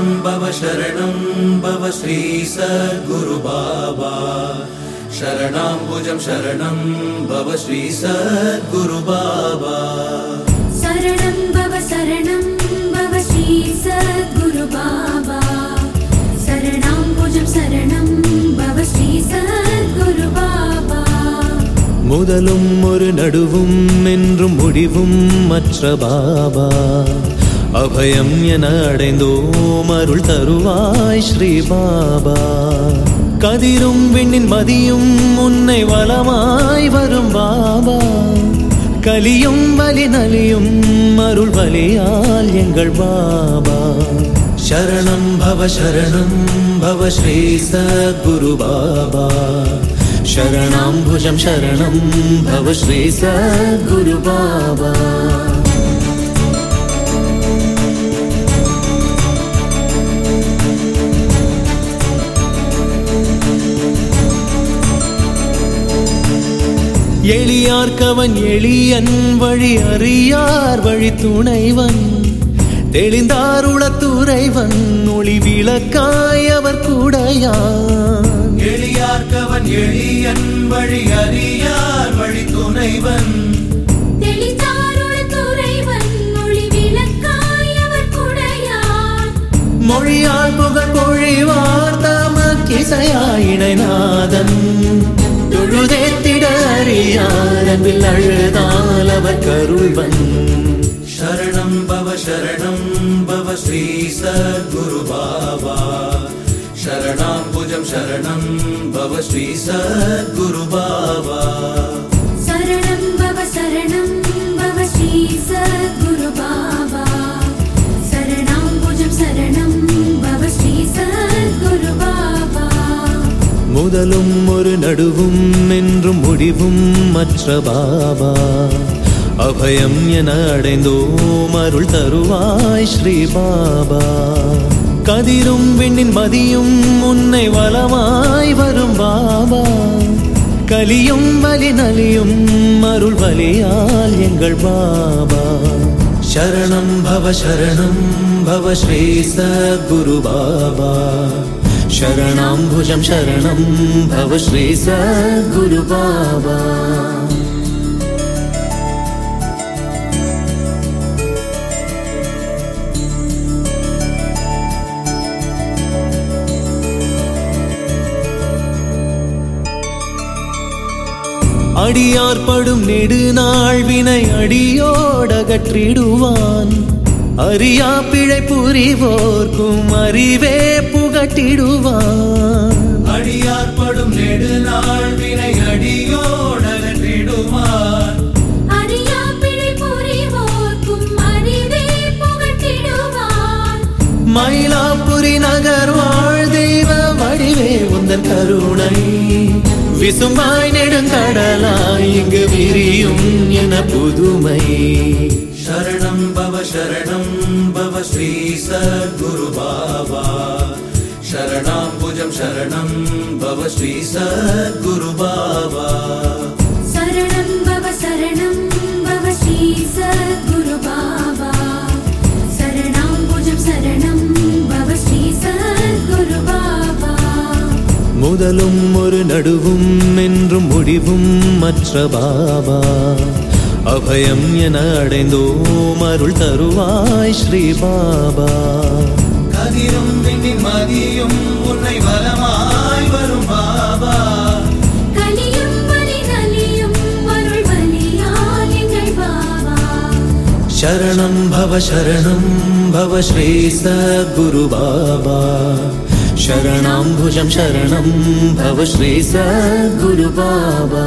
शरणं भव शरणं भव श्री सद्गुरु बाबा शरणाम्बुजं शरणं भव श्री सद्गुरु बाबा சரணம் பவ சரணம் பவ ஸ்ரீ சத்குரு பாபா சரணாம்புஜம் சரணம் பவ ஸ்ரீ சத்குரு பாபா முதலும் ஒரு நடுவும் என்றும் முடிவும் மற்ற பாபா அபயம் என அடைந்தோம் அருள் தருவாய் ஸ்ரீ பாபா கதிரும் விண்ணின் மதியும் உன்னை வளமாய் வரும் பாபா கலியும் வலி நலியும் அருள் வலியால் எங்கள் பாபா ശരണം ഭവ ശരണം ഭവ ശ്രീ സദ്ഗുരു ബാബ ശരണാംഭുജം ശരണം ഭവ ശ്രീ സദ്ഗുരു ബാബ எளியார்க்கவன் எளியன் வழி அறியார் வழி துணைவன். தெளிந்தாருள துறைவன் ஒளி விளக்காய் அவர் கூடையான். எளியார்க்கவன் எளியன் வழி அறியார் வழி துணைவன். மொழியால் புகழ் பொழிவார் தமக்கிசையாயினை நாதன் தொழுதேத்திட அறியார் அன்பில் அழுதால் அவர் கருள்வன் சரணம் பவ சரணம் பவ ஸ்ரீ சத்குரு பாபா शरणाम्बुजं शरणं भव श्री सद्गुरु बाबा முதலும் ஒரு நடுவும் என்றும் முடிவும் மற்ற பாபா. அபயம் என அடைந்தோம் அருள் தருவாய் ஸ்ரீ பாபா. கதிரும் விண்ணின் மதியும் உன்னை வளமாய் வரும் பாபா. கலியும் வலி நலியும் அருள் வலியால் எங்கள் பாபா. சரணம் பவ சரணம் பவ ஸ்ரீ சத்குரு பாபா. शरणाम्बुजं शरणं भव श्री सद्गुरु बाबा அடியார்படும் நெடுநாள் வினை அடியோடகற்றிடுவான் அறியா பிழை புரிவோர்க்கும் அறிவே புகட்டிடுவான் அடியார்படும் நெடுநாள் வினை புகட்டிடுவான். மயிலாப்புரி நகர் வாழ் தெய்வ வடிவே உந்தன் கருணை. விசும்பாய் நெடுங்கடலாய் இங்கு விரியும் என புதுமை. சரணம் பவ சரணம் பவ ஸ்ரீ சத்குரு ശരണാംബുജം ശരണം ഭവ ശ്രീ സദ്ഗുരു ബാബ ശരണം ഭവ ശരണം ഭവ ശ്രീ സദ്ഗുരു ബാബ ശരണാംബുജം ശരണം ഭവ ശ്രീ സദ്ഗുരു ബാബ മുതലും ഒരു നടുവും என்றும் முடிவும் மற்ற பாபா അഭയം என அடைந்தோம் அருள் தருவாய் ஸ்ரீ பாபா கதிரும் விண்ணின் மதியும் உன்னை வலமாய் வரும் பாபா கலியும் வலி நலியும் அருள் வலியால் எங்கள் பாபா शरणं भव शरणं भव श्री सद्गुरु बाबा शरणाम्बुजं शरणं भव श्री सद्गुरु बाबा